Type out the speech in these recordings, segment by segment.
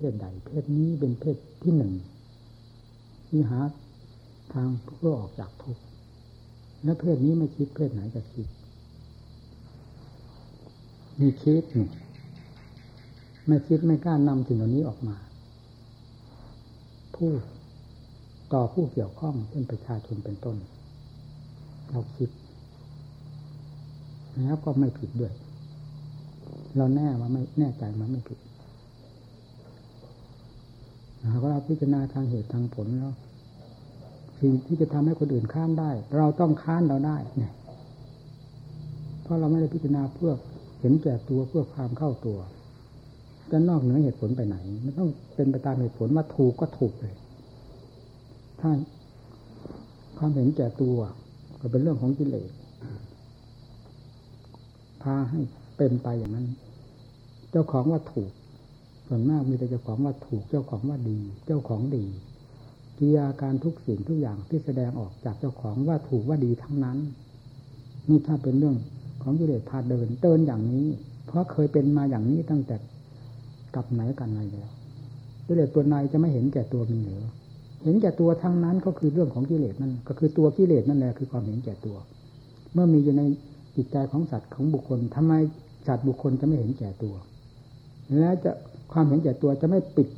เพศใด เพศนี้เป็นเพศที่หนึ่งที่หาทางเพื่อออกจากทุกข์และเพศนี้ไม่คิดเพศไหนจะคิดมีคิดนี่ไม่คิดไม่กล้านำสิ่งเหล่านี้ออกมาพูดต่อผู้เกี่ยวข้องเช่นประชาชนเป็นต้น เราคิด แล้วก็ไม่ผิดด้วย เราแน่ว่าไม่แน่ใจมันไม่ผิด หากว่าเราพิจารณาทางเหตุทางผลแล้วสิ่งที่จะทำให้คนอื่นค้านได้ เราต้องค้านเราได้เนี่ยเพราะเราไม่ได้พิจารณาเพื่อเห็นแก่ตัวเพื่อความเข้าตัวจะนอกเหนือเหตุผลไปไหน มันต้องเป็นไปตามเหตุผลว่าถูกก็ถูกเลย ถ้าความเห็นแก่ตัว ก็เป็นเรื่องของกิเลสพาให้เป็นไปอย่างนั้น เจ้าของว่าถูก ส่วนมากมีแต่เจ้าของว่าถูกเจ้าของว่าดี เจ้าของดีกิริยาการทุกสิ่งทุกอย่างที่แสดงออกจากเจ้าของว่าถูกว่าดีทั้งนั้น นี่ถ้าเป็นเรื่องของกิเลสพาเดินเดินอย่างนี้ เพราะเคยเป็นมาอย่างนี้ตั้งแต่กับไหนกันไหนแล้วกิเลสตัวในจะไม่เห็นแก่ตัวมีหรือเห็นแก่ตัวทั้งนั้นก็คือเรื่องของกิเลสนั่นก็คือตัวกิเลสนั่นแหละคือความเห็นแก่ตัว เมื่อมีอยู่ในจิตใจของสัตว์ของบุคคลทำไมสัตว์บุคคลจะไม่เห็นแก่ตัว แล้วจะ ความเห็นแก่ตัวจะไม่ปิด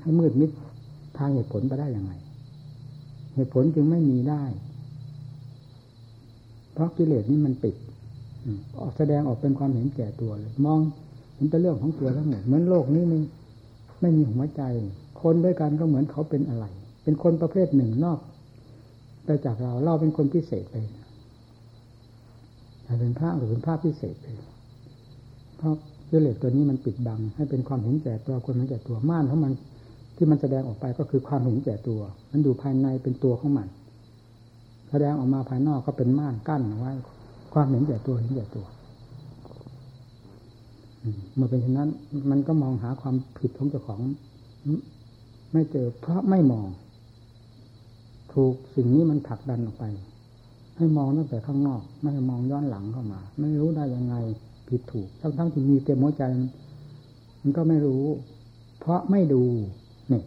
ให้มืดมิดทางเหตุผลไปได้อย่างไรเหตุผลจึงไม่มีได้ เพราะกิเลสนี่มันปิดออกแสดงออกเป็นความเห็นแก่ตัวเลยมองเห็นแต่เรื่องของตัวทั้งหมดเหมือนโลกนี้ไม่ไม่มีหัวใจ คนด้วยกันก็เหมือนเขาเป็นอะไร เป็นคนประเภทหนึ่งนอกไปจากเราเราเป็นคนพิเศษไปถ้าเป็นพระหรือเป็นพระพิเศษไปเพราะ กิเลสตัวนี้มันปิดบัง ให้เป็นความเห็นแก่ตัวคนเห็นแก่ตัวม่านของมันที่มันแสดงออกไปก็คือความเห็นแก่ตัว มันอยู่ภายในเป็นตัวของมัน แสดงออกมาภายนอกก็เป็นม่านกั้นไว้ ความเห็นแก่ตัวเห็นแก่ตัวเมื่อเป็นเช่นนั้น มันก็มองหาความผิดของเจ้าของ ไม่เจอเพราะไม่มอง ถูกสิ่งนี้มันผลักดันออกไป ให้มองตั้งแต่ข้างนอก ไม่มองย้อนหลังเข้ามา ไม่รู้ได้ยังไง ผิดถูก ทั้งทั้งที่มีเต็มหัวใจ มันก็ไม่รู้ เพราะไม่ดูนี่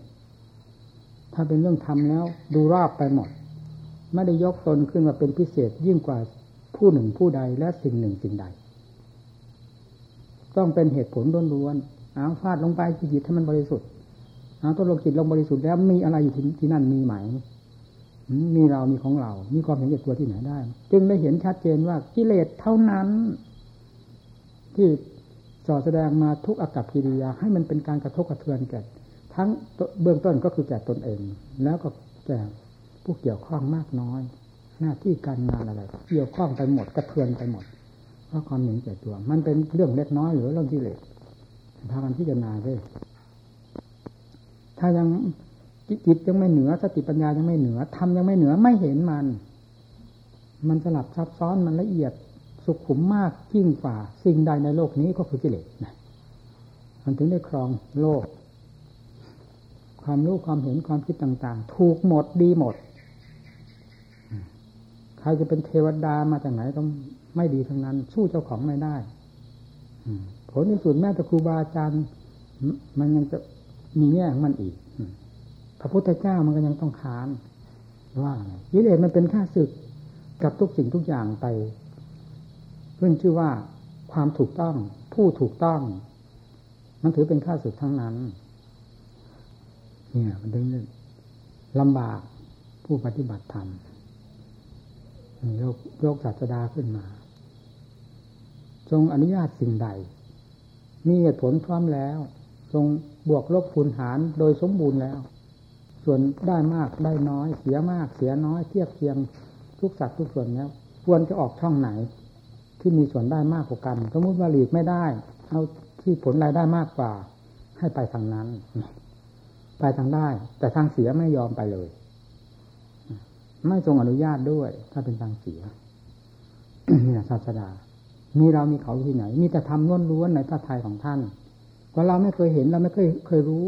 ถ้าเป็นเรื่องทำแล้ว ดูรอบไปหมด ไม่ได้ยกตนขึ้นมาเป็นพิเศษยิ่งกว่าผู้หนึ่งผู้ใดและสิ่งหนึ่งสิ่งใด ต้องเป็นเหตุผลล้วนๆเอาฟาดลงไปจิตให้มันบริสุทธิ์เอาตัวลงจิตลงบริสุทธิ์แล้วมีอะไรอยู่ที่ที่นั่นมีไหมมีเรามีของเรา มีความเห็นแก่ตัวที่ไหนได้ จึงได้เห็นชัดเจนว่ากิเลสเท่านั้น ที่สอแสดงมาทุกอากับกิริยา ให้มันเป็นการกระทบกระเทือนแก่ทั้งเบื้องต้นก็คือแก่ตนเอง แล้วก็แก่ผู้เกี่ยวข้องมากน้อย หน้าที่การงานอะไร เกี่ยวข้องไปหมดกระเทือนไปหมดเพราะความเห็นแก่ตัว มันเป็นเรื่องเล็กน้อยหรือเรื่องที่เล็กพากันพิจารณาเลยถ้ายังจิตยังไม่เหนือสติปัญญายังไม่เหนือทำยังไม่เหนือไม่เห็นมัน มันสลับซับซ้อนมันละเอียด สุขุมมากยิ่งกว่า สิ่งใดในโลกนี้ก็คือกิเลสนะมันถึงได้ครองโลก ความรู้ความเห็นความคิดต่าง ๆ ถูกหมดดีหมด ใครจะเป็นเทวดามาจากไหนก็ไม่ดีทั้งนั้น สู้เจ้าของไม่ได้ผลที่สุดแม้แต่ครูบาอาจารย์มันยังจะมีแง่ของมันอีกพระพุทธเจ้ามันก็ยังต้องค้านว่าไงยิเลสมันเป็นค่าศึกกับทุกสิ่งทุกอย่างไป เพื่อชื่อว่าความถูกต้อง ผู้ถูกต้อง มันถือเป็นค่าศึกทั้งนั้น เนี่ย มันถึงลำบากผู้ปฏิบัติธรรมยกยกศาสดาขึ้นมา ทรงอนุญาตสิ่งใด มีเหตุผลพร้อมแล้ว ทรงบวกลบคูณหารโดยสมบูรณ์แล้ว ส่วนได้มากได้น้อย เสียมากเสียน้อยเทียบเคียงทุกสัตว์ทุกส่วนแล้วควรจะออกช่องไหน ที่มีส่วนได้มากกว่ากัน สมมติว่าหลีกไม่ได้ เอาที่ผลรายได้มากกว่า ให้ไปทางนั้น ไปทางได้ แต่ทางเสียไม่ยอมไปเลย ไม่ทรงอนุญาตด้วย ถ้าเป็นทางเสียนี่แหละศาสดา มีเรามีเขาที่ไหน มีแต่ทำล้วนๆในพระทัยของท่านก็เราไม่เคยเห็นเราไม่เคยเคยรู้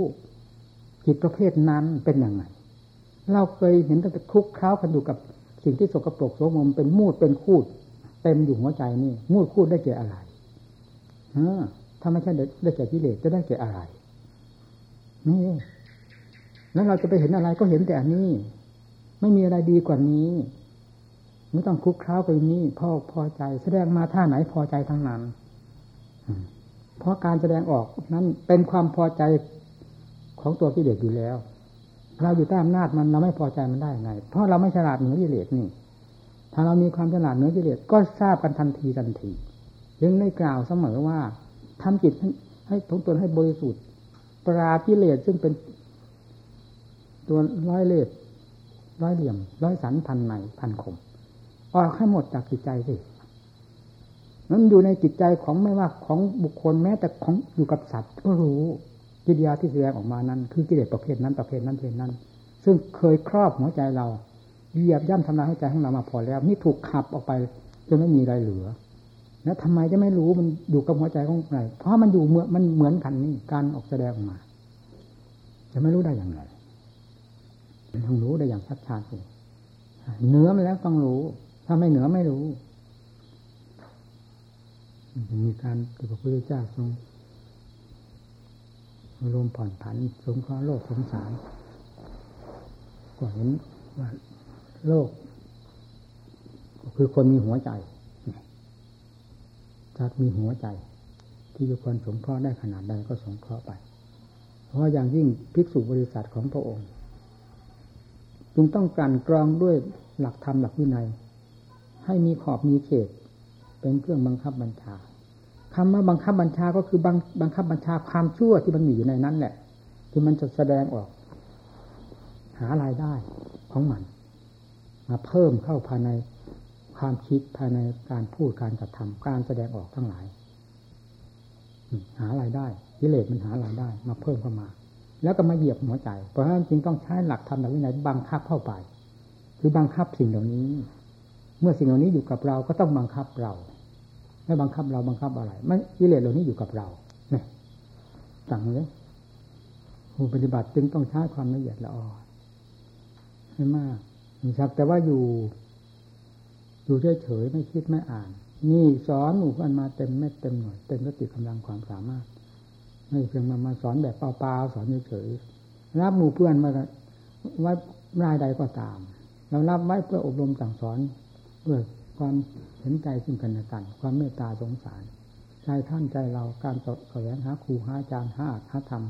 จิตประเภทนั้นเป็นยังไงเราเคยเห็นแต่คลุกเคล้ากันอยู่กับสิ่งที่สกปรกโสมมเป็นมูดเป็นคูด เต็มอยู่หัวใจนี่มูดคูดได้แก่อะไรเออถ้าไม่ใช่ได้แก่กิเลสจะได้แก่อะไร นี่แล้วเราจะไปเห็นอะไรก็เห็นแต่อันนี้ ไม่มีอะไรดีกว่านี้ไม่ต้องคุกค้าไปนี้พอพอใจ แสดงมาท่าไหนพอใจทั้งนั้นเพราะการแสดงออกนั้นเป็นความพอใจของตัวกิเลสอยู่แล้ว เราอยู่ใต้อำนาจมันเราไม่พอใจมันได้ไง เพราะเราไม่ฉลาดเหนือกิเลสนี่ ถ้าเรามีความฉลาดเหนือกิเลสก็ทราบกันทันทีทันทียังได้กล่าวเสมอว่าทำจิตให้ทงตนให้บริสุทธิ์ ปรากิเลสซึ่งเป็นตัวร้อยเล็ดร้อยเหลี่ยม ร้อยสันพันในพันคมออกให้หมดจากจิตใจสินั้นอยู่ในจิตใจของไม่ว่าของบุคคลแม้แต่ของอยู่กับสัตว์ก็รู้กิริยาที่แสดงออกมานั้น คือกิเลสประเภทนั้นประเภทนั้นประเภทนั้น ซึ่งเคยครอบหัวใจเรา เหยียบย่ำทำลายหัวใจของเรามาพอแล้ว นี่ถูกขับออกไปจนไม่มีอะไรเหลือ แล้วทำไมจะไม่รู้มันอยู่กับหัวใจของใครเพราะมันอยู่เหมือนมันเหมือนกันนี่การออกแสดงออกมา จะไม่รู้ได้อย่างไรต้องรู้ได้อย่างชัดชาติเลยเนื้อมันแล้วต้องรู้ ถ้าไม่เหนือไม่รู้มีการที่พระพุทธเจ้าทรงรวมผ่อนผันสงเคราะห์โลกสงสารก็เห็นว่า โลก คือคนมีหัวใจถ้ามีหัวใจ ที่จะควรสงเคราะห์ได้ขนาดใดก็สงเคราะห์ไป เพราะอย่างยิ่งภิกษุบริษัทของพระองค์ จึงต้องการกรองด้วยหลักธรรมหลักวินัย ให้มีขอบมีเขต เป็นเครื่องบังคับบัญชาคำว่าบังคับบัญชาก็คือบังบังคับบัญชาความชั่วที่มันมีอยู่ในนั้นแหละ ที่มันจะแสดงออก หารายได้ของมัน มาเพิ่มเข้าภายในความคิดภายในการพูดการกระทำการแสดงออกทั้งหลาย หารายได้กิเลสมันหารายได้ มาเพิ่มเข้ามา แล้วก็มาเหยียบหัวใจ เพราะฉะนั้นจึงต้องใช้หลักธรรมหลักวินัยบังคับเข้าไป คือบังคับสิ่งเหล่านี้ เมื่อสิ่งเหล่านี้อยู่กับเราก็ต้องบังคับเราไม่บังคับเราบังคับอะไรไม่กิเลสเหล่านี้อยู่กับเราเนี่ยสั่งเลยผู้ปฏิบัติจึงต้องใช้ความละเอียดละออให้มาก นะครับ แต่ว่าอยู่อยู่เฉยๆไม่คิดไม่อ่าน นี่สอนหมู่เพื่อนมาเต็มเม็ดเต็มหน่วยเต็มสติกำลังความสามารถ ไม่เพียงมามาสอนแบบเปล่าๆสอนเฉยๆรับหมู่เพื่อนมาไว้รายใดก็ตามเรารับไว้เพื่ออบรมสั่งสอนเพื่อความเห็นใจซึ่งกันและกัน ความเมตตาสงสารใจท่านใจเราการแสวงหาครูหาอาจารย์หาหาธรรม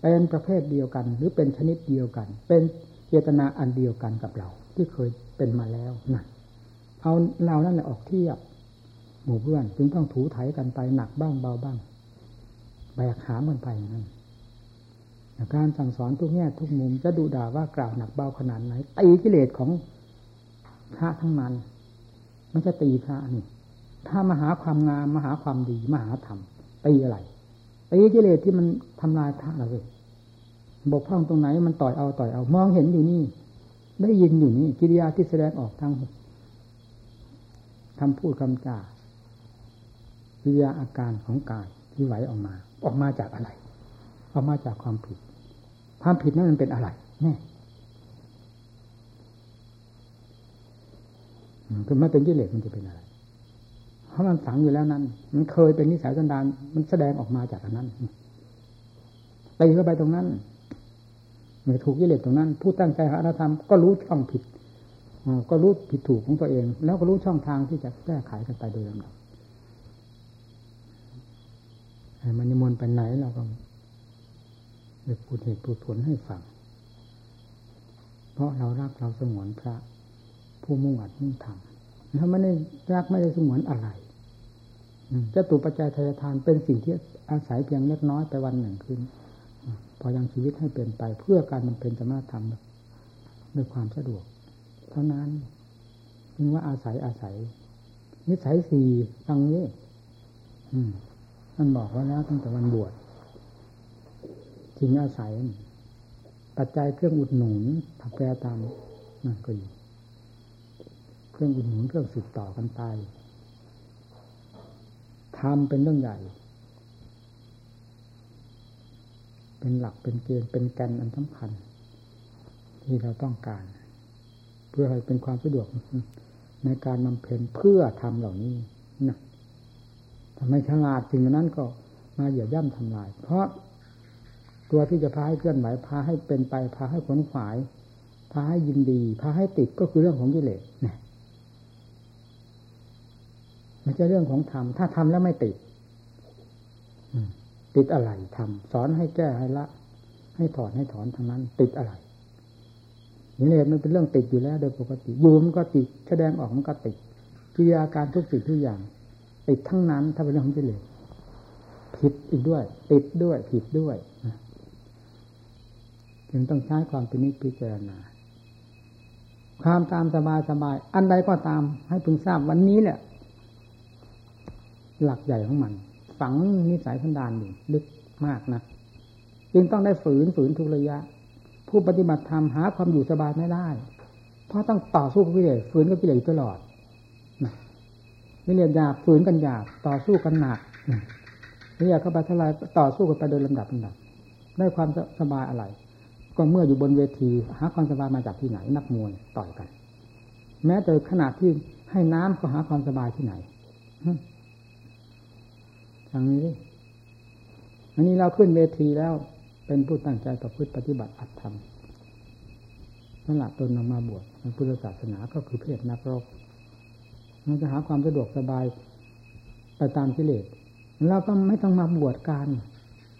เป็นประเภทเดียวกัน หรือเป็นชนิดเดียวกัน เป็นเจตนาอันเดียวกันกับเรา ที่เคยเป็นมาแล้วนั่นเอาเรานั่นแหละออกเทียบ หมู่เพื่อน จึงต้องถูไถกันไปหนักบ้างเบาบ้างแบกหามกันไปนั่นการสั่งสอนทุกแง่ทุกมุมจะดูด่าว่ากล่าวหนักเบาขนาดไหนตีกิเลสของพระทั้งนั้นไม่ใช่ตีพระนี่ถ้ามาหาความงามมาหาความดีมาหาธรรมตีอะไรตีกิเลสที่มันทำลายพระเราเลยบกพร่องตรงไหนมันต่อยเอาต่อยเอา มองเห็นอยู่นี่ ได้ยินอยู่นี่กิริยาที่แสดงออกทางคำพูดคำจากิริยาอาการของกายที่ไหวออกมา ออกมาจากอะไร ออกมาจากความผิด ความผิดนั้นมันเป็นอะไรแน่คือไม่เป็นกิเลสมันจะเป็นอะไร เพราะมันฝังอยู่แล้วนั้น มันเคยเป็นนิสัยสันดานมันแสดงออกมาจากอันนั้นตีเข้าไปตรงนั้น ถูกกิเลสตรงนั้น ผู้ตั้งใจหาธรรมก็รู้ช่องผิดก็รู้ผิดถูกของตัวเอง แล้วก็รู้ช่องทางที่จะแก้ไขกันไปโดยลำดับมันนิมนต์ไปไหนเราก็ไปพูดเหตุพูดผลให้ฟัง เพราะเรารักเราสงวนพระ ผู้มุ่งอัดมุ่งทำแล้วไม่ได้รักไม่ได้สงวนอะไรจะตุปัจจัยทายทานเป็นสิ่งที่อาศัยเพียงเล็กน้อยไปวันหนึ่งคืน อยังชีวิตให้เป็นไป เพื่อการมันเป็นสมารถทำด้วยความสะดวก เท่านั้นจึงว่าอาศัยอาศัย นิสัยสี่ตังนี้มันบอกว่าแล้วตั้งแต่วันบวชทิ้งอาศัย ปัจจัยเครื่องอุดหนุนถักแปรตามนั่นก็อยู่เครื่องอุดหนุนเครื่องสืบต่อกันไปทำเป็นเรื่องใหญ่ เป็นหลักเป็นเกณฑ์เป็นแกนอันสำคัญ ที่เราต้องการ เพื่อให้เป็นความสะดวกในการนำเพนเพื่อทำเหล่านี้นะทำไมฉลาดสิ่งนั้นก็มาเหยียบย่ำทำลาย เพราะตัวที่จะพาให้เคลื่อนไหวพาให้เป็นไปพาให้ขนขวายพาให้ยินดีพาให้ติดก็คือเรื่องของกิเลสนะไม่ใช่เรื่องของธรรมถ้าทำแล้วไม่ติด ติดอะไรทำสอนให้แก้ให้ละ ให้ถอนให้ถอนทางนั้น ติดอะไรนี่เลยมันเป็นเรื่องติดอยู่แล้วโดยปกติอยู่มันก็ติดแสดงออกมันก็ติดกิริยาการทุกสิ่งทุกอย่าง ติดทั้งนั้นถ้าเป็นเรื่องของกิเลสผิดอีกด้วย ติดด้วยผิดด้วยจึงต้องใช้ความพินิจพิจารณา ความตามสบายสบาย อันใดก็ตามให้พึงทราบวันนี้แหละ หลักใหญ่ของมัน ฝังนิสัยพันดานอยู่ลึกมากนะจึงต้องได้ฝืนฝืนทุกระยะ ผู้ปฏิบัติธรรมหาความอยู่สบายไม่ได้ เพราะต้องต่อสู้กับกิเลสฝืนกับกิเลสตลอดกิเลสหยาบฝืนกันหยาบต่อสู้กันหนักนี่อยากเข้าไปทลายต่อสู้กันไปโดยลำดับลำดับได้ความสบายอะไร ก็เมื่ออยู่บนเวทีหาความสบายมาจากที่ไหน นักมวยต่อยกัน แม้แต่ขนาดที่ให้น้ำก็หาความสบายที่ไหน ทางนี้ อันนี้เราขึ้นเวทีแล้ว เป็นผู้ตั้งใจต่อพฤติปฏิบัติอัตธรรมนั่นแหละตนนำมาบวชในพุทธศาสนาก็คือเพศนักรบมันจะหาความสะดวกสบายไปตามกิเลสเราก็ไม่ต้องมาบวชกัน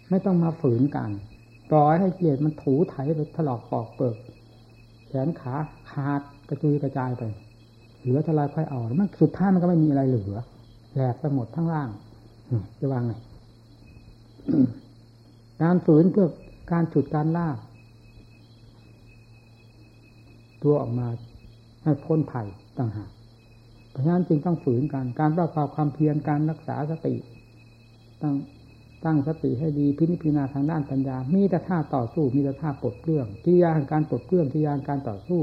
ไม่ต้องมาฝืนกันปล่อยให้กิเลสมันถูไถไปถลอกปอกเปิกแขนขาขาดกระจุยกระจายไปเหลือทลายค่อยเอามันสุดท้ายมันก็ไม่มีอะไรเหลือแหลกไปหมดทั้งล่าง จะวางไงการฝืนเพื่อการฉุดการล่าตัวออกมาให้พ้นภัยต่างหากเพราะฉะนั้นจึงต้องฝืนกันการประกอบความเพียรการรักษาสติตั้งตั้งสติให้ดีพิจิรณาทางด้านปัญญา มีแต่ท่าต่อสู้ มีแต่ท่าปลดเปลื้องที่ยาการปลดเปลื้องที่ยาการต่อสู้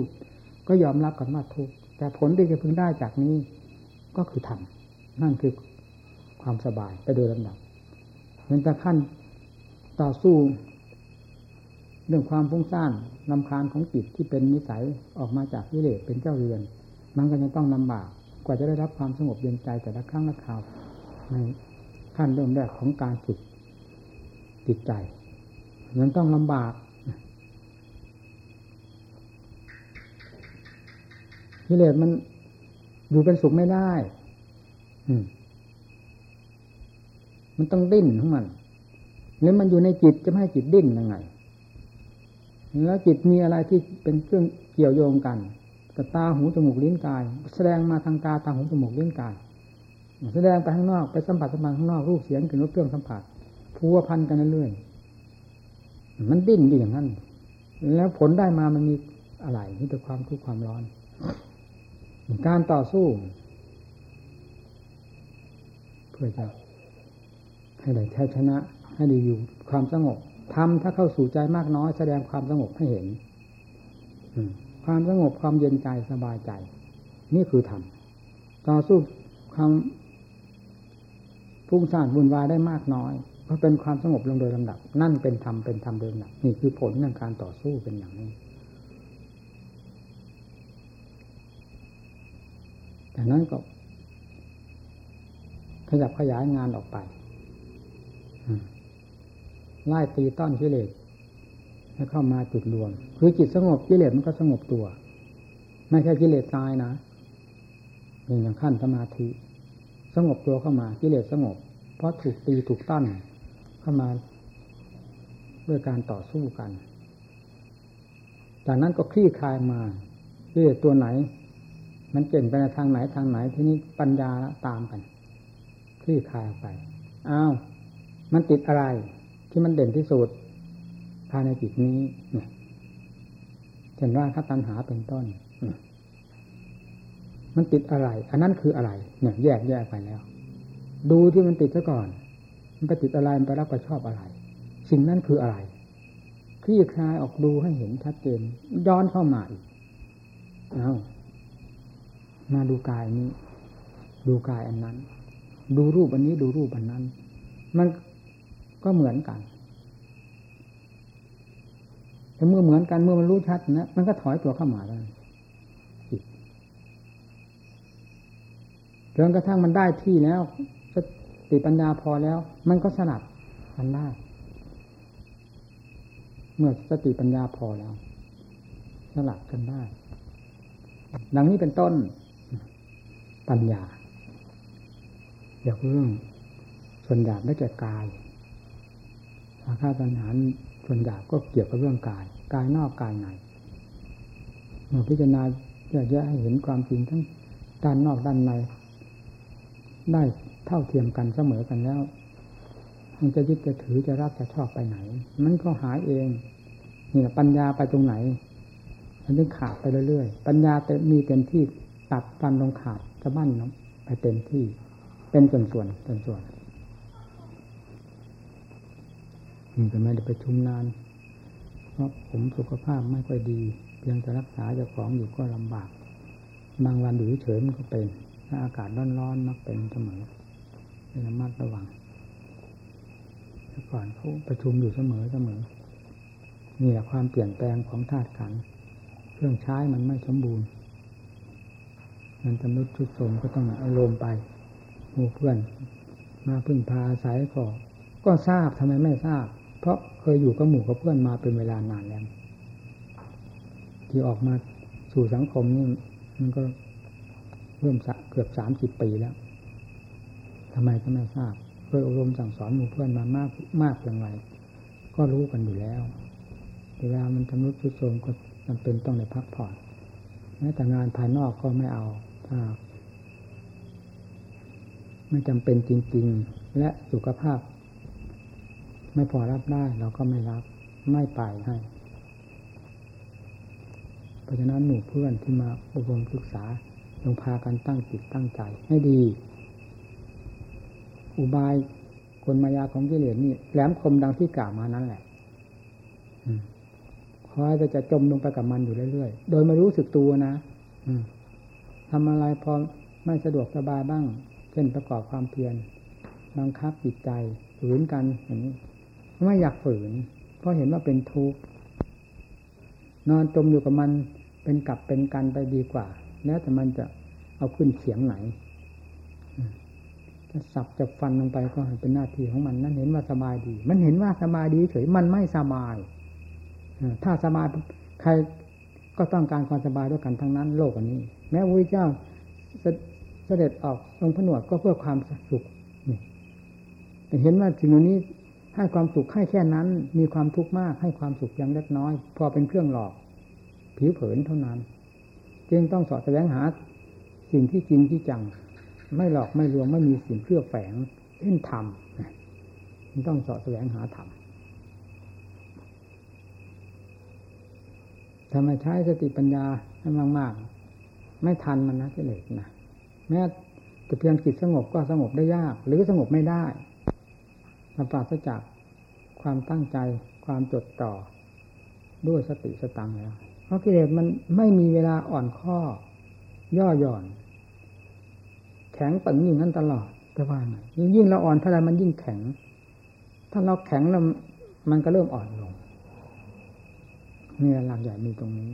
ก็ยอมรับกันว่าทุกแต่ผลที่จะพึงได้จากนี้ ก็คือธรรมนั่นคือ ความสบายไปโดยลำดับเหมือนแต่ขั้นต่อสู้เรื่องความฟุ้งซ่านลำคาญของจิตที่เป็นนิสัยออกมาจากวิเลศเป็นเจ้าเรือน มันก็ยังต้องลำบากกว่าจะได้รับความสงบเย็นใจแต่ละครั้งละคราวในขั้นเริ่มแรกของการฝึกจิตใจมันต้องลำบากกิเลสมันอยู่เป็นสุขไม่ได้ อืม มันต้องดิ้นของมัน แล้วมันอยู่ในจิตจะไม่ให้จิตดิ้นยังไง แล้วจิตมีอะไรที่เป็นเครื่องเกี่ยวโยงกันกับตาหูจมูกลิ้นกาย แสดงมาทางตาทางหูจมูกลิ้นกาย แสดงไปข้างนอกไปสัมผัสสัมพันธ์ข้างนอกรูปเสียงกลิ่นรสเครื่องสัมผัสพัวพันกันเรื่อยมันดิ้นอยู่อย่างนั้น แล้วผลได้มามันมีอะไรนี่แต่ความทุกข์ความร้อน การต่อสู้ เพื่อจะ ให้ได้แท้ชนะ ให้ได้อยู่ความสงบทำถ้าเข้าสู่ใจมากน้อยแสดงความสงบให้เห็นความสงบความเย็นใจสบายใจ นี่คือธรรมต่อสู้ความพุ่งสร้างบุญวายได้มากน้อยก็เป็นความสงบลงโดยลำดับ นั่นเป็นธรรมเป็นธรรมโดยลำดับนี่คือผลในการต่อสู้เป็นอย่างนี้จากนั้นก็ขยับขยายงานออกไป ไล่ตีต้อนกิเลสให้เข้ามาจุดรวม คือจิตสงบกิเลสมันก็สงบตัว ไม่ใช่กิเลสตายนะนี่อย่างขั้นสมาธิ สงบตัวเข้ามากิเลสสงบ เพราะถูกตีถูกต้อนเข้ามาด้วยการต่อสู้กัน จากนั้นก็คลี่คลายมากิเลสตัวไหน มันเก่งไปในทางไหนทางไหนที่นี้ปัญญาตามกันคลี่คลายไปอ้าว มันติดอะไร ที่มันเด่นที่สุดภายในจิตนี้เนี่ยเช่นว่าถ้าตัณหาเป็นต้น มันติดอะไร อันนั้นคืออะไรเนี่ยแยกแยกไปแล้ว ดูที่มันติดซะก่อน มันไปติดอะไร มันไปรับไปชอบอะไร สิ่งนั้นคืออะไรคลี่คลายออกดูให้เห็นชัดเจน ย้อนเข้ามาอีก เอามาดูกายนี้ ดูกายอันนั้น ดูรูปอันนี้ดูรูปอันนั้น มัน ก็เหมือนกันแต่เมื่อเหมือนกันเมื่อมันรู้ชัดนะมันก็ถอยตัวเข้ามาแล้วจนกระทั่งมันได้ที่แล้วสติปัญญาพอแล้ว มันก็สลับกันได้ เมื่อสติปัญญาพอแล้ว สลับกันได้ ดังนี้เป็นต้น ปัญญาเกี่ยวกับเรื่องส่วนหยาบได้แก่กาย อาคาปัญหาส่วนใหยาบก็เกี่ยวกับเรื่องกายกายนอกกายในเมื่อพิจารณาอยากจะให้เห็นความจริงทั้งด้านนอกด้านใน ได้เท่าเทียมกันเสมอกันแล้วมันจะยึดจะถือจะรักจะชอบไปไหน มันก็หายเองนี่ปัญญาไปตรงไหน มันจึงขาดไปเรื่อยๆปัญญาแต่มีเต็มที่ตัดฟันลงขาดจะบั้นไปเต็มที่ เป็นส่วนส่วนส่วนส่ วนนี่ก็ไม่ได้ไปชุมนาน เพราะผมสุขภาพไม่ค่อยดี เพียงจะรักษาเจ้าของอยู่ก็ลำบาก บางวันอยู่เฉยมันก็เป็น ถ้าอากาศร้อนๆมักเป็นเสมอระมัดระวังแต่ก่อนเขาประชุมอยู่เสมอเสมอนี่แหละความเปลี่ยนแปลงของธาตุขัน เครื่องใช้มันไม่สมบูรณ์ มันจำนุดชุดโทมก็ต้องอารมณ์ไปหมู่เพื่อน มาพึ่งพาอาศัยก็ก็ทราบทำไมไม่ทราบ เพราะเคยอยู่กับหมู่กับเพื่อนมาเป็นเวลานานแล้ว ที่ออกมาสู่สังคมนี่มันก็เริ่มเกือบสามสิบปีแล้วทำไมก็ไม่ทราบเคยอบรมสั่งสอนหมู่เพื่อนมามากมากอย่างไร ก็รู้กันอยู่แล้วเวลามันทำรุดทุดโทมก็มันเป็นต้องในพักผ่อนแม้แต่งานภายนอกก็ไม่เอาถ้าไม่จำเป็นจริง ๆ และสุขภาพ ไม่พอรับได้เราก็ไม่รับ ไม่ไปให้เพราะฉะนั้นหมู่เพื่อนที่มาอบรมศึกษาลงพากันตั้งจิตตั้งใจให้ดี อุบายคนมายาของกิเลสนี่แหลมคมดังที่กล่าวมานั้นแหละคอยจะจะจมลงไปกับมันอยู่เรื่อยๆ โดยไม่รู้สึกตัวนะทำอะไรพอไม่สะดวกสบายบ้าง เช่นประกอบความเพียรบังคับจิตใจฝืนกันอย่างนี้ ไม่อยากฝืน เพราะเห็นว่าเป็นทุกข์นอนจมอยู่กับมันเป็นกลับเป็นกันไปดีกว่า แล้วแต่มันจะเอาขึ้นเสียงไหนจะสับจะฟันลงไปก็เป็นหน้าที่ของมันนั่นเห็นว่าสบายดี มันเห็นว่าสบายดีเฉยมันไม่สบายถ้าสบายใครก็ต้องการความสบายด้วยกันทั้งนั้น โลกอันนี้ แม้พระเจ้าเสด็จออกลงผนวดก็เพื่อความสุขแต่เห็นว่าสิ่งนี้ ให้ความสุขให้แค่นั้น มีความทุกข์มากให้ความสุขยังเล็กน้อย พอเป็นเครื่องหลอก ผิวเผินเท่านั้น จึงต้องสอดแสวงหา สิ่งที่จริงที่จัง ไม่หลอกไม่ลวงไม่มีสิ่งเคลือบแฝงเช่นธรรมต้องสอดแสวงหาธรรมทำไมใช้สติปัญญาให้มาก ๆ ไม่ทันมันนะกิเลสนะแม้แต่เพียงจิตสงบก็สงบได้ยาก หรือสงบไม่ได้ มันปราศจากความตั้งใจความจดต่อด้วยสติสตังแล้ว เพราะกิเลสมันไม่มีเวลาอ่อนข้อ ย่อหย่อน แข็งปังอย่งนั้นตลอดจะว่าไงยิ่งเราอ่อนเท่าไรมันยิ่งแข็ง ถ้าเราแข็งแล้วมันก็เริ่มอ่อนลงนี่หลักใหญ่มีตรงนี้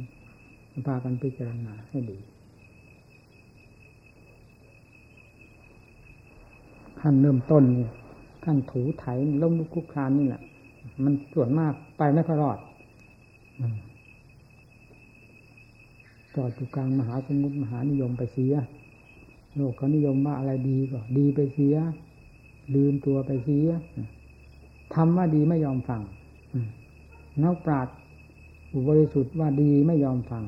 พากันพิจารณาให้ดีขั้นเริ่มต้นนี่ ขั้นถูไถล้มลุกคุกคลานนี่แหละมันส่วนมากไปไม่ค่อยรอดจอดอยู่กลางมหาสมุทรมหานิยมไปเสียโลกเขานิยมว่าอะไรดีก็ดีไปเสีย ลืมตัวไปเสียทำว่าดีไม่ยอมฟังนักปราชญ์อุบริสุทธิ์ว่าดีไม่ยอมฟัง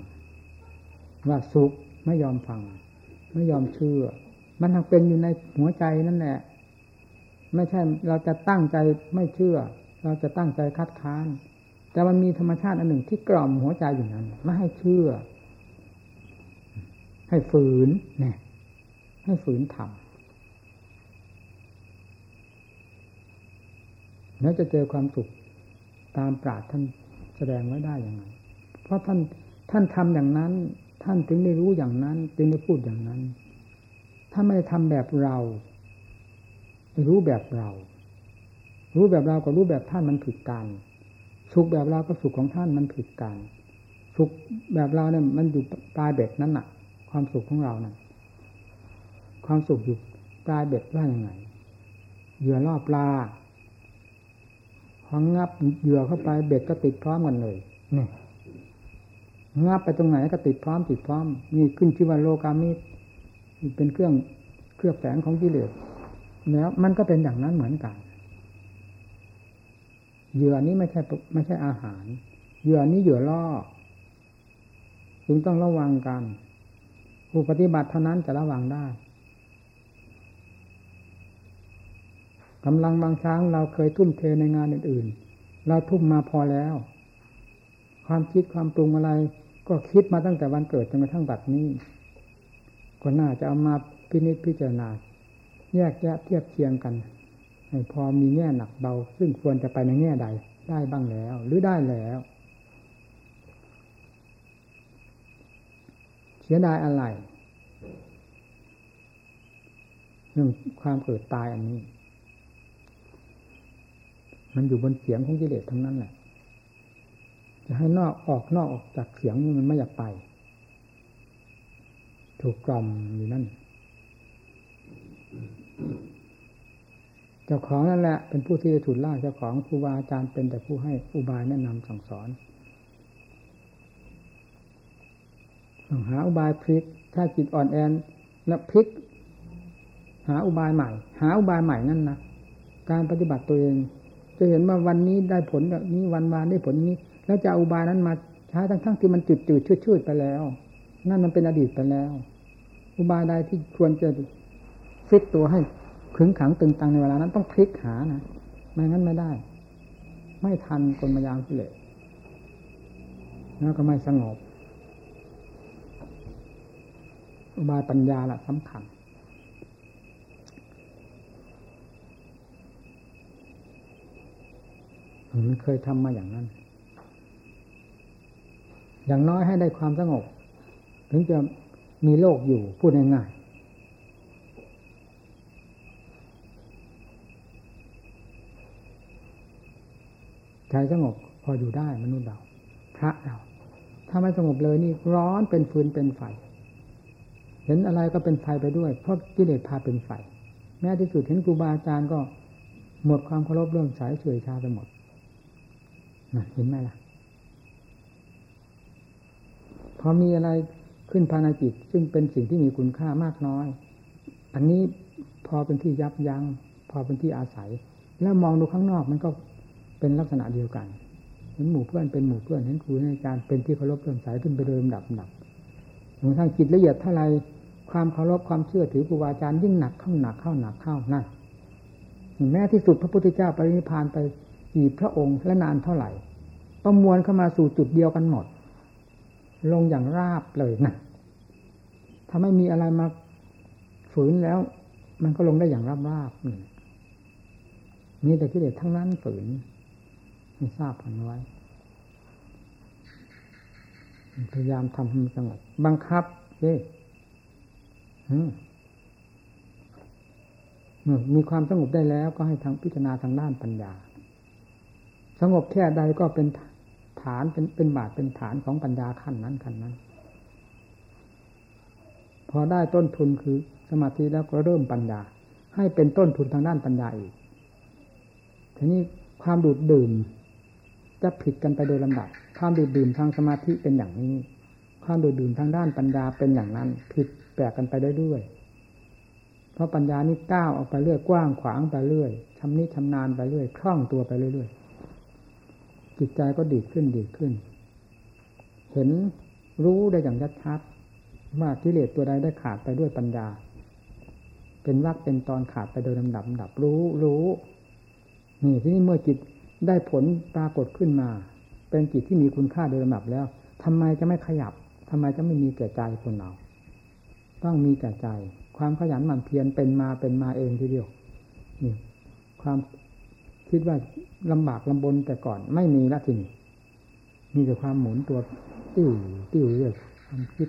ว่าสุขไม่ยอมฟัง ไม่ยอมเชื่อ มันทั้งเป็นอยู่ในหัวใจนั่นแหละ ไม่ใช่เราจะตั้งใจไม่เชื่อ เราจะตั้งใจคัดค้าน แต่มันมีธรรมชาติอันหนึ่งที่กล่อมหัวใจอยู่นั้นไม่ให้เชื่อ ให้ฝืนเนี่ยให้ฝืนทำแล้วจะเจอความสุขตามปราดท่านแสดงไว้ได้อย่างไรเพราะท่านท่านทำอย่างนั้น ท่านถึงได้รู้อย่างนั้น จึงได้พูดอย่างนั้น ถ้าไม่ได้ทำแบบเรา รู้แบบเรา รู้แบบเรากับรู้แบบท่านมันผิดกันสุขแบบเรากับสุขของท่านมันผิดกันสุขแบบเราเนี่ยมันอยู่ปลายเบ็ดนั้นน่ะ ความสุขของเรานั่นความสุขอยู่ปลายเบ็ดว่าย่างไงเหยื่อล่อปลาหพองับเหยื่อเข้าไปเบ็ดก็ติดพร้อมกันเลยนี่งับไปตรงไหนก็ติดพร้อมติดพร้อมนี่ขึ้นชื่อว่าโลกามิเป็นเครื่องเครื่องแฝงของกิเลส แล้วมันก็เป็นอย่างนั้นเหมือนกันเหยื่อนี้ไม่ใช่ไม่ใช่อาหารเหยื่อนี้เหยื่อล่อจึงต้องระวังกันผู้ปฏิบัติเท่านั้นจะระวังได้กำลังบางครั้งเราเคยทุ่มเทในงานอื่นๆ เราทุ่มมาพอแล้ว ความคิดความปรุงอะไร ก็คิดมาตั้งแต่วันเกิดจนกระทั่งบัดนี้ ก็น่าจะเอามาพินิจพิจารณา แยกแยะเทียบเคียงกัน ให้พอมีแง่หนักเบา ซึ่งควรจะไปในแง่ใด ได้บ้างแล้ว หรือได้แล้ว เสียดายอะไรเรื่องความเกิดตายอันนี้ มันอยู่บนเสียงของกิเลสทั้งนั้นแหละจะให้นอกออกนอกออกจากเสียงมันไม่อยากไป ถูกกล่อมอยู่นั่น จ้าของนั่นแหละ เป็นผู้ที่จะถูกล่าเจ้าของครูบาอาจารย์เป็นแต่ผู้ให้อุบายแนะนำสั่งสอนต้องหาอุบายพลิก ถ้าจิตอ่อนแอแล้วพลิก หาอุบายใหม่ หาอุบายใหม่นั่นนะการปฏิบัติตัวเอง จะเห็นว่าวันนี้ได้ผลแบบนี้วันวานได้ผลนี้ แล้วจะอุบายนั้นมาใช้ทั้งทั้งที่มันจืดจืดชืดชืดไปแล้ว นั่นมันเป็นอดีตไปแล้ว อุบายใดที่ควรจะ ฟิตตัวให้ขึงขังตึงตังในเวลานั้นต้องพลิกหานะไม่งั้นไม่ได้ ไม่ทันคนมายางกิเลสแล้วก็ไม่สงบอุบายปัญญาละสำคัญมันเคยทำมาอย่างนั้น อย่างน้อยให้ได้ความสงบ ถึงจะมีโลกอยู่พูดง่าย ใจสงบพออยู่ได้มนุษย์เราพระเรา ถ้าไม่สงบเลยนี่ร้อนเป็นฟืนเป็นไฟ เห็นอะไรก็เป็นไฟไปด้วย เพราะกิเลสพาเป็นไฟ แม้ที่สุดเห็นครูบาอาจารย์ก็หมดความเคารพเรื่องสายเฉยชาไปหมดนะเห็นไหมล่ะ พอมีอะไรขึ้นภายในจิต ซึ่งเป็นสิ่งที่มีคุณค่ามากน้อย อันนี้พอเป็นที่ยับยัง้งพอเป็นที่อาศัย แล้วมองดูข้างนอกมันก็ เป็นลักษณะเดียวกันเห็นหมู่เพื่อนเป็นหมู่เพื่อนเห็นครูในการเป็นที่เคารพเรื่อมใสขึ้นไปโดยลำดับดับหงทางจิตละเอียดเท่าไรความเคารพความเชื่อถือครูบาอาจารย์ยิ่งหนักเข้าหนักเข้าหนักเข้านั่นแม้ที่สุดพระพุทธเจ้าปรินิพานไปกี่พระองค์และนานเท่าไหร่ประมวลเข้ามาสู่จุดเดียวกันหมด ลงอย่างราบเลยนะถ้าไม่มีอะไรมาฝืนแล้ว มันก็ลงได้อย่างราบราบมีแต่กิเลสทั้งนั้นฝืน ให้ทราบพันไว้ พยายามทำให้มันสงบบังคับเฮ้เมื่อมีความสงบได้แล้วก็ให้ทางพิจารณาทางด้านปัญญา สงบแค่ใดก็เป็นฐานเป็นเป็นบาทเป็นฐานของปัญญาขั้นนั้นขั้นนั้น พอได้ต้นทุนคือสมาธิแล้วก็เริ่มปัญญา ให้เป็นต้นทุนทางด้านปัญญาอีกทีนี้ความดูดดื่ม จะผิดกันไปโดยลำดับความดูดดื่มทางสมาธิเป็นอย่างนี้ ความดูดดื่มทางด้านปัญญาเป็นอย่างนั้น ผิดแปลกกันไปได้ด้วยเพราะปัญญานี้ก้าวออกไปเรื่อยกว้างขวางไปเรื่อยชำนิชำนาญไปเรื่อยคล่องตัวไปเรื่อยๆจิตใจก็ดีขึ้นดีขึ้น เห็นรู้ได้อย่างชัดๆว่ากิเลสตัวใดได้ขาดไปด้วยปัญญา เป็นวักเป็นตอนขาดไปโดยลำดับดับรู้รู้นี่ที่นี่เมื่อจิต ได้ผลปรากฏขึ้นมา เป็นจิตที่มีคุณค่าโดยลำดับแล้วทำไมจะไม่ขยับทำไมจะไม่มีแก่ใจคนเราต้องมีแก่ใจ ความขยันหมั่นเพียรเป็นมาเป็นมาเองทีเดียวนี่ความคิดว่าลำบากลำบนแต่ก่อนไม่มีละทีนี้มีแต่ความหมุนตัวติ้วติ้วเรื่อยความคิด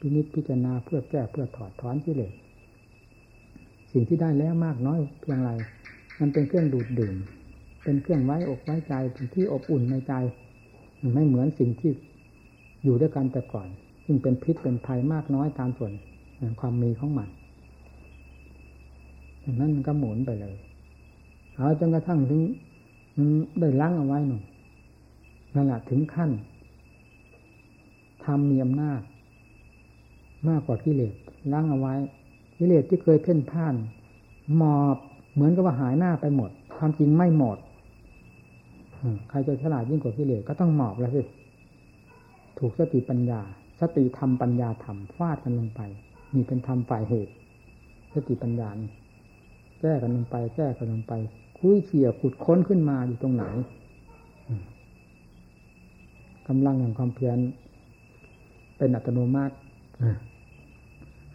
พินิจพิจารณาเพื่อแก้เพื่อถอดถอนกิเลสสิ่งที่ได้แล้วมากน้อยเพียงไร มันเป็นเครื่องดูดดื่ม เป็นเครื่องไว้อกไว้ใจเป็นที่อบอุ่นในใจ ไม่เหมือนสิ่งที่อยู่ด้วยกันแต่ก่อน ซึ่งเป็นพิษเป็นภัยมากน้อยตามส่วนความมีของมันอย่างนั้นมันก็หมุนไปเลย เอาจนกระทั่งถึงได้ล้างเอาไว้หนูนั่นแหละถึงขั้นทำมีอำนาจมากกว่ากิเลสล้างเอาไว้ กิเลสที่เคยเพ่นพ่าน หมอบเหมือนกับว่าหายหน้าไปหมด ความจริงไม่หมด ใครจะฉลาดยิ่งกว่ากิเลสก็ต้องหมอบแล้วสิถูกสติปัญญา สติธรรมปัญญาธรรมฟาดกันลงไปมีเป็นธรรมฝ่ายเหตุ สติปัญญาแก้กันลงไป แก้กันลงไป คุยเขี่ยขุดค้นขึ้นมาอยู่ตรงไหนกำลังแห่งความเพียรเป็นอัตโนมัติ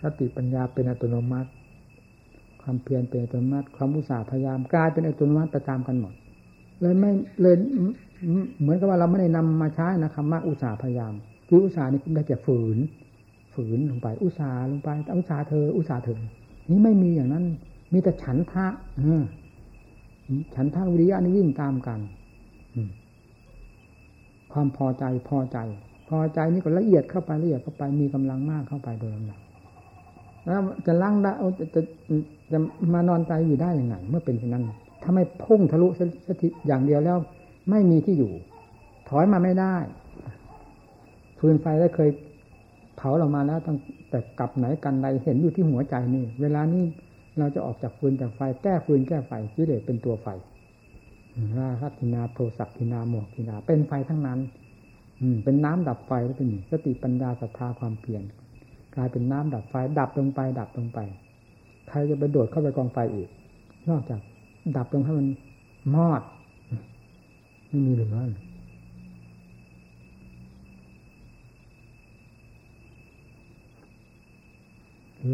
สติปัญญาเป็นอัตโนมัติ ความเพียรเป็นอัตโนมัติ ความอุตสาห์พยายามกลายเป็นอัตโนมัติไปตามกันหมด เลยไม่เลยเหมือนกับว่าเราไม่ได้นำมาใช้นะคำว่าอุตสาห์พยายาม คืออุตสาห์นี่คุณได้แก่ฝืน ฝืนลงไป อุตสาห์ลงไปอุตสาห์เธออุตสาห์เธอนี่ไม่มีอย่างนั้น มีแต่ฉันทะฉันทะวิริยะนี่วิ่งตามกันความพอใจพอใจ พอใจนี่ก็ละเอียดเข้าไปละเอียดเข้าไปมีกำลังมากเข้าไปโดยลำดับแล้วจะล้างได้จะจะจะมานอนใจอยู่ได้ยังไงเมื่อเป็นเช่นนั้น ถ้าไม่พุ่งทะลุสติอย่างเดียวแล้ว ไม่มีที่อยู่ ถอยมาไม่ได้ฟืนไฟได้เคยเผาเรามาแล้วตั้งแต่กลับไหนกันใดเห็นอยู่ที่หัวใจนี่ เวลานี้เราจะออกจากฟืนจากไฟ แก้ฟืนแก้ไฟกิเลสเป็นตัวไฟราคัตินาโทสักทินาโมกินา เป็นไฟทั้งนั้น อืม เป็นน้ำดับไฟแล้วเป็นสติปัญญาศรัทธาความเพียรกลายเป็นน้ำดับไฟ ดับลงไป ดับลงไป ใครจะไปโดดเข้าไปกองไฟอีก นอกจาก ดับลงให้มันมอด ไม่มีเหลือ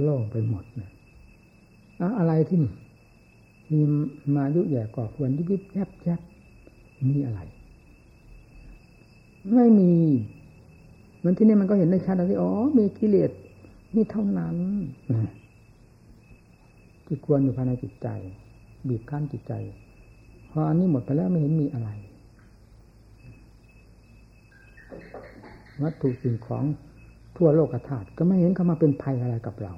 โล่งไปหมดนะอะไรที่มีมายุแย่ก่อควรยิบยิบแยบแยบมีอะไร ไม่มี มันที่นี่มันก็เห็นได้ชัดแล้วที่อ๋อมีกิเลสนี่เท่านั้นที่ควรอยู่ภายในจิตใจ บีบคั้นจิตใจ พออันนี้หมดไปแล้วไม่เห็นมีอะไร วัตถุสิ่งของทั่วโลกธาตุก็ไม่เห็นเข้ามาเป็นภัยอะไรกับเรา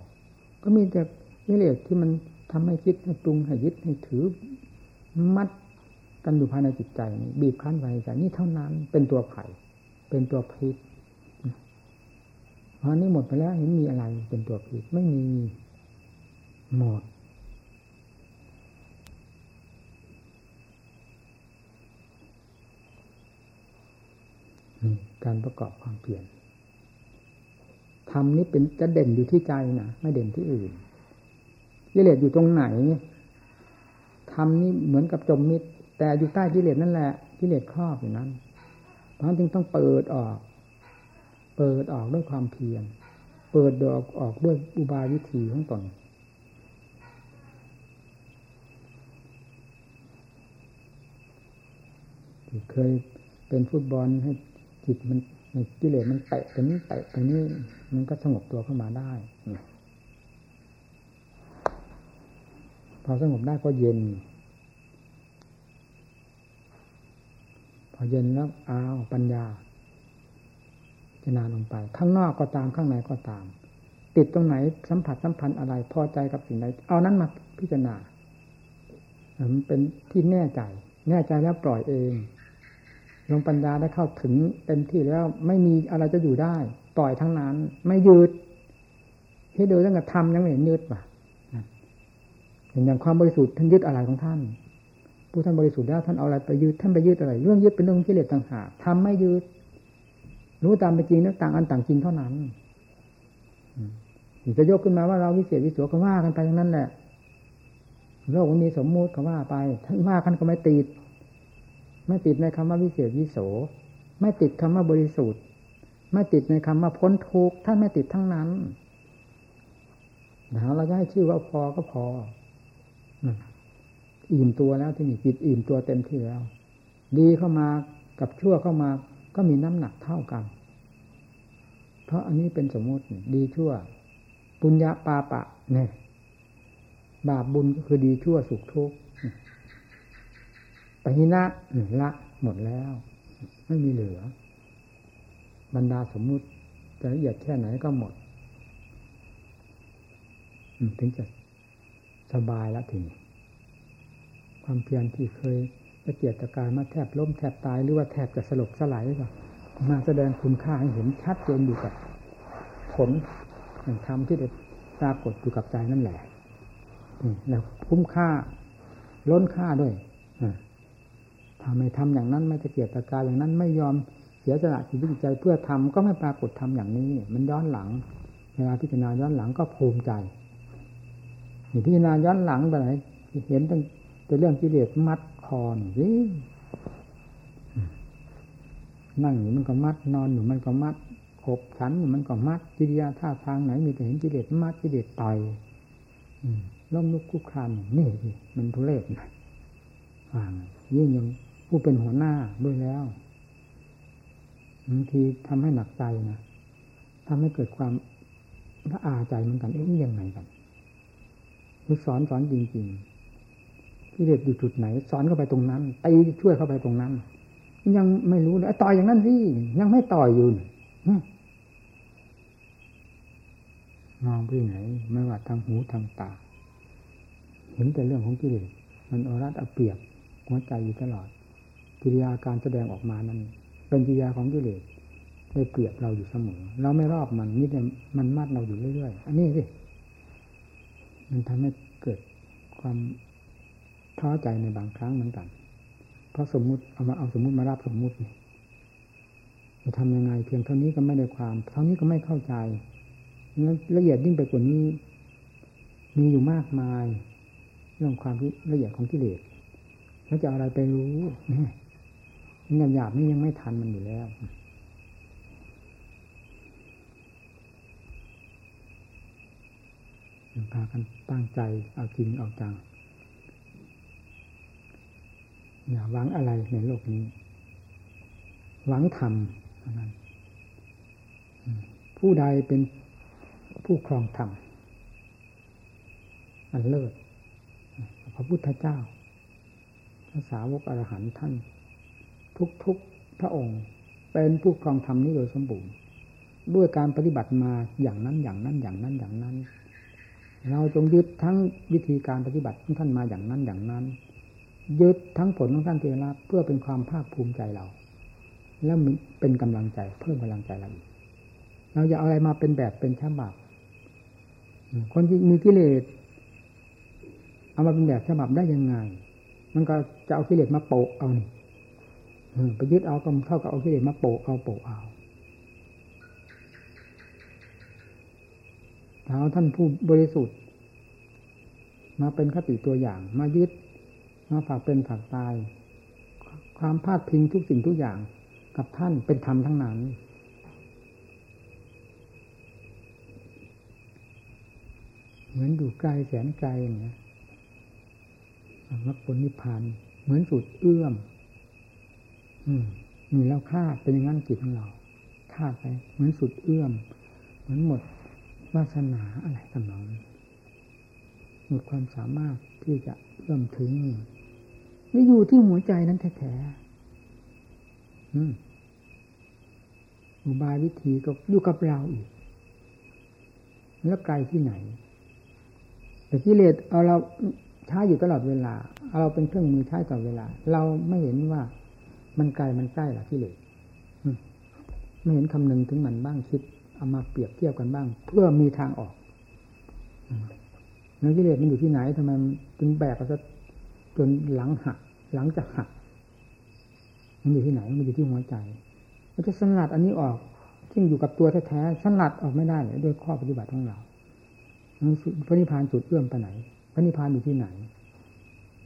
ก็มีแต่กิเลสที่มันทำให้คิดให้ปรุงให้ยึดให้ถือ มัดกันอยู่ภายในจิตใจ บีบคั้นไว้ใจนี่เท่านั้นเป็นตัวไผ่เป็นตัวพิษพอนี้หมดไปแล้วเห็นมีอะไรเป็นตัวพิษไม่มีหมด การประกอบความเปลี่ยนธรรมนี้เป็นจะเด่นอยู่ที่ใจนะไม่เด่นที่อื่นกิเลสอยู่ตรงไหนธรรมนี้เหมือนกับจมมิดแต่อยู่ใต้กิเลสนั่นแหละกิเลสครอบอยู่นั้น เพราะจึงต้องเปิดออก เปิดออกด้วยความเพียรเปิดดอกออกด้วยอุบายวิธีของตนเคยเป็นฟุตบอลให้ จิตมันกิเลสมันเตะไปนี้เตะไปนี้มันก็สงบตัวเข้ามาได้พอสงบได้ก็เย็น พอเย็นแล้วอ้าวปัญญาจะนานลงไป ข้างนอกก็ตามข้างในก็ตาม ติดตรงไหนสัมผัสสัมพันธ์อะไร พอใจกับสิ่งใดเอานั้นมาพิจารณามันเป็นที่แน่ใจ แน่ใจแล้วปล่อยเอง ลงปัญญาได้เข้าถึงเต็มที่แล้วไม่มีอะไรจะอยู่ได้ปล่อยทั้งนั้น ไม่ยืดที่ดูตั้งแต่ทำยังไม่เห็นยืดป่ะอย่างความบริสุทธิ์ท่านยึดอะไรของท่าน ผู้ท่านบริสุทธิ์แล้วท่านเอาอะไรไปยึดท่านไปยึดอะไร เรื่องยึดเป็นเรื่องกิเลสต่างหากทำไม่ยึดรู้ตามเป็นจริงแล้วต่างอันต่างจริงเท่านั้นจะยกขึ้นมาว่าเราวิเศษวิโสก็ว่ากันไปอย่างนั้นแหละโลกมันมีสมมุติก็ว่าไปท่านว่ากันก็ไม่ติด ไม่ติดในคำว่าวิเศษวิโส ไม่ติดคำว่าบริสุทธิ์ ไม่ติดในคำว่าพ้นทุกข์ท่านไม่ติดทั้งนั้นเราจะให้ชื่อว่าพอก็พออิ่มตัวแล้วที่นี่จิตอิ่มตัวเต็มที่แล้ว ดีเข้ามากับชั่วเข้ามาก็มีน้ำหนักเท่ากัน เพราะอันนี้เป็นสมมติดีชั่ว ปุญญาปาปะเนี่ยบาปบุญก็คือดีชั่วสุขทุกข์ ปหินะละหมดแล้ว ไม่มีเหลือ บรรดาสมมุติจะละเอียดแค่ไหนก็หมดถึงจะสบายแล้วถึง ความเพียรที่เคยจะเกียรติการมาแทบล้มแทบตายหรือว่าแทบจะสลบสลายก็มาแสดงคุณค่าให้เห็นชัดเจนอยู่กับผลแห่งธรรมที่ได้ปรากฏอยู่กับใจนั่นแหละแล้วคุ้มค่าล้นค่าด้วย ทำไม่ทำอย่างนั้นไม่จะเกียรติการอย่างนั้นไม่ยอมเสียสละชีวิตใจเพื่อทำก็ไม่ปรากฏทำอย่างนี้ มันย้อนหลังเวลาพิจารณาย้อนหลังก็ภูมิใจพิจารณาย้อนหลังไปไหนเห็นตั้งแต่เรื่องกิเลสมัดคอนี่นั่งอยู่มันก็มัดนอนอยู่มันก็มัดขบฉันอยู่มันก็มัดกิริยาท่าทางไหน มีแต่เห็นกิเลสมัดกิเลสต่อยล้มลุกคุกคานนี่มันทุเรศนะฟังยิ่งยัง ผู้เป็นหัวหน้าด้วยแล้วบางทีทำให้หนักใจนะทำให้เกิดความละอาใจเหมือนกันเอ๊ะยังไงกันคือสอนสอนจริงๆที่เด็ดอยู่จุดไหน สอนเข้าไปตรงนั้นไอ้ช่วยเข้าไปตรงนั้น ยังไม่รู้เลยต่อยอย่างนั้นสิยังไม่ต่อยอยู่มองไปไหน ไม่ว่าทางหูทางตา เห็นแต่เรื่องของกิเลสมันอรัดเอาเปรียบหัวใจอยู่ตลอด กิริยาการแสดงออกมานั้น เป็นกิริยาของกิเลสได้เปรียบเราอยู่เสมอเราไม่รอบมันนี่แต่มันมัดเราอยู่เรื่อยๆอันนี้สิมันทำให้เกิดความท้อใจในบางครั้งเหมือนกัน เพราะสมมุติเอามาเอาสมมุติมารับสมมุติจะทำยังไงเพียงเท่านี้ก็ไม่ได้ความ เท่านี้ก็ไม่เข้าใจนั้นละเอียดยิ่งไปกว่านี้ มีอยู่มากมาย เรื่องความละเอียดของกิเลสแล้วจะอะไรไปรู้เนี่ย หยาบหยาบนี่ยังไม่ทันมันอยู่แล้วยังพากันตั้งใจเอาจริงเอาจังอย่าหวังอะไรในโลกนี้ หวังธรรมเท่านั้นผู้ใดเป็นผู้ครองธรรมอันเลิศพระพุทธเจ้า พระสาวกอรหันต์ท่าน ทุกๆพระองค์ เป็นผู้ครองธรรมนี้โดยสมบูรณ์ ด้วยการปฏิบัติมาอย่างนั้นอย่างนั้นอย่างนั้นอย่างนั้น เราจงยึดทั้งวิธีการปฏิบัติของท่านมาอย่างนั้นอย่างนั้นยึดทั้งผลของท่านเทระเพื่อเป็นความภาคภูมิใจเรา แล้วเป็นกำลังใจเพิ่มกำลังใจเราอีกเราจะเอาอะไรมาเป็นแบบเป็นฉบับคนที่มีกิเลสเอามาเป็นแบบฉบับได้ยังไง มันก็จะเอากิเลสมาโปะเอานี่ ไปยึดเอาก็เท่ากับเอากิเลสมาโปะเอาโปะเอาเอาท่านผู้บริสุทธิ์ มาเป็นคติตัวอย่าง มายึด มาฝากเป็นฝากตาย ความพาดพิงทุกสิ่งทุกอย่างกับท่านเป็นธรรมทั้งนั้น เหมือนอยู่ไกลแสนไกลอย่างเงี้ยมรรคผลนิพพานเหมือนสุดเอื้อม อืมนี่เราคาเป็นอย่างนั้นจิตของเราคาดไป เหมือนสุดเอื้อม เหมือนหมดวาสนาอะไรตำนองหมดความสามารถที่จะเอื้อมถึงนี่อยู่ที่หัวใจนั้นแท้ๆอืมอุบายวิธีก็อยู่กับเราอีก แล้วไกลที่ไหน แต่กิเลสเอาเราใช้อยู่ตลอดเวลา เอาเราเป็นเครื่องมือใช้ตลอดเวลา เราไม่เห็นว่า มันไกลมันใกล้หรอที่เลยไม่เห็นคำนึงถึงมันบ้างคิดเอามาเปรียบเทียบกันบ้าง เพื่อมีทางออกเนื้อกิเลสมันอยู่ที่ไหนทำไมถึงแบกก็จนหลังหัก หลังจะหัก มันอยู่ที่ไหน มันอยู่ที่หัวใจมันจะสลัดอันนี้ออกซึ่งอยู่กับตัวแท้ๆสลัดออกไม่ได้เลยด้วยข้อปฏิบัติของเราพระนิพพานสุดเอื้อมไปไหนพระนิพพานอยู่ที่ไหน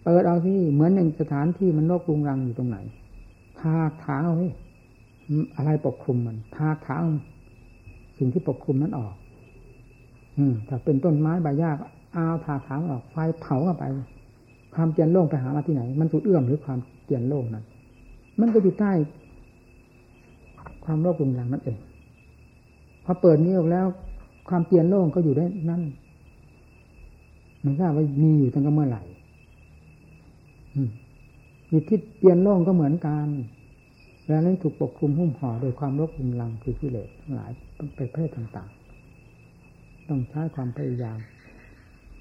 เปิดเอาที่เหมือนหนึ่งสถานที่มันโลกรุงรังอยู่ตรงไหน ทาถางเอาไว้อะไรปกคลุมมันทาถางสิ่งที่ปกคลุมนั้นออก อืมถ้าเป็นต้นไม้ใบหญ้าเอาทาถางออกไฟเผาเข้าไป ความเตียนโล่งไปหามาที่ไหน มันสุดเอื้อมหรือความเตียนโล่งนั้น มันก็อยู่ใต้ ความโลภรุงรังนั่นเองพอเปิดนี้ออกแล้ว ความเตียนโล่งก็อยู่ได้นั่นมันทราบว่ามีอยู่ตั้งแต่เมื่อไหร่ จิตที่เปลี่ยนโล่งก็เหมือนกันแล้วนั้นถูกปกคลุมหุ้มห่อโดยความรบกุมลังคือกิเลสทั้งหลายเป็นเพศต่างๆ ต้องใช้ความพยายาม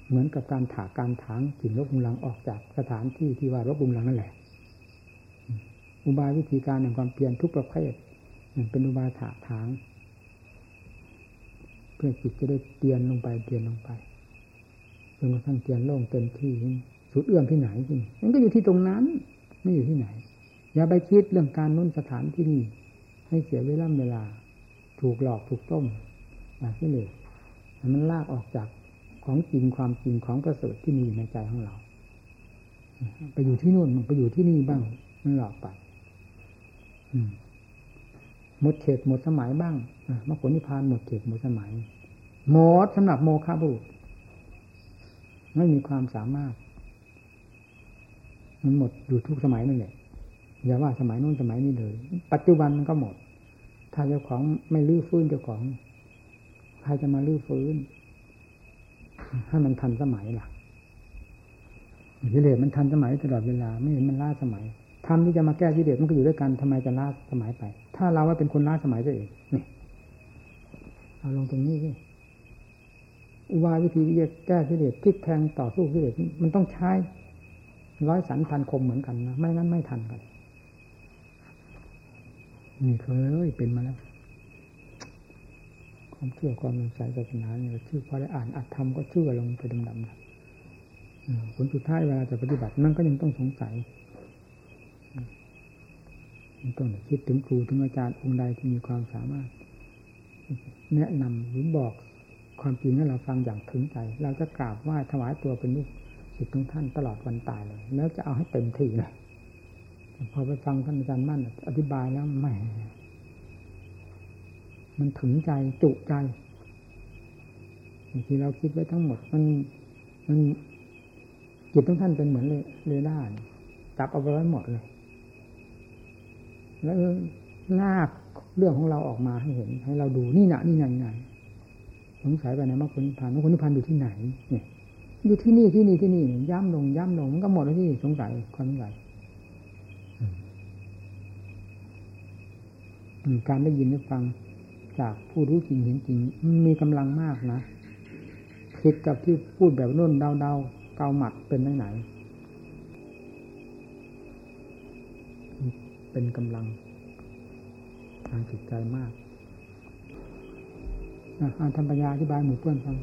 เหมือนกับการถาการถางสิ่งรบกุมลังออกจากสถานที่ที่ว่ารบกุมลังนั่นแหละ อุบายวิธีการแห่งความเปลี่ยนทุกประเภทเป็นอุบายถาทาง เพื่อจิตจะได้เตียนลงไปเตียนลงไปจนกระทั่งเตียนโล่งเต็มที่สุดเอื้อมที่ไหนจริงมันก็อยู่ที่ตรงนั้น ไม่อยู่ที่ไหน อย่าไปคิดเรื่องการนุ่นสถานที่นี่ให้เสียเวลาเวลา ถูกหลอกถูกต้มอย่างที่เลยมันลากออกจากของจริงความจริงของประเสริฐที่มีในใจของเรา ไปอยู่ที่นู่นมันไปอยู่ที่นี่บ้าง มันหลอกไปหมดเขตหมดสมัยบ้างมรรคผลนิพพานหมดเขตหมดสมัยหมดสำหรับโมฆะบุรุษไม่มีความสามารถ มันหมดอยู่ทุกสมัยนั่นแหละอย่าว่าสมัยนู้นสมัยนี้เลย ปัจจุบันมันก็หมด ถ้าเจ้าของไม่ลื้อฟื้นเจ้าของใครจะมาลื้อฟื้นให้มันทันสมัยล่ะกิเลสมันทันสมัยตลอดเวลา ไม่เห็นมันล้าสมัยทำที่จะมาแก้กิเลสมันก็อยู่ด้วยกันทำไมจะล้าสมัยไป ถ้าเราว่าเป็นคนล้าสมัยตัวเองนี่เอาลงตรงนี้สิอุบายวิธีที่จะแก้กิเลสพลิกแพงต่อสู้กิเลสมันต้องใช้ ร้อยสันพันคมเหมือนกันนะไม่งั้นไม่ทันกันนี่เคยเป็นมาแล้วความเชื่อความสงสัยศาสนาเนี่ยชื่อพอได้อ่านอัดทำก็เชื่อลงไปดำๆผลสุดท้ายเวลาจะปฏิบัตินั่นก็ยังต้องสงสัยต้องคิดถึงครูถึงอาจารย์องค์ใดที่มีความสามารถ แนะนำหรือบอกความจริงให้เราฟังอย่างถึงใจ เราจะกราบไหว้ถวายตัวเป็นลูก ศิษย์ของท่านตลอดวันตายเลย แล้วจะเอาให้เต็มที่เลยพอไปฟังท่านอาจารย์มั่น อธิบายแล้วแหมมันถึงใจจุใจที่เราคิดไว้ทั้งหมด มันมันจิตของท่านเป็นเหมือนเรดาร์จับเอาไปไว้หมดเลย แล้วลากเรื่องของเราออกมาให้เห็น ให้เราดูนี่หนะนี่ไงไงสงสัยไปไหนมรรคผลนิพพานมรรคผลนิพพานอยู่ที่ไหน เนี่ย อยู่ที่นี่ที่นี่ที่นี่ ย้ำลงย้ำลงมันก็หมดแล้วที่สงสัยความสงสัยการได้ยินได้ฟังจากผู้รู้จริงเห็นจริง มีกำลังมากนะผิดกับที่พูดแบบนุ่นเดาเดาเกาหมัดเป็นไหนไหน เป็นกำลัง ทางจิตใจมากอ่านธรรมปัญญาอธิบายหมู่เพื่อนฟัง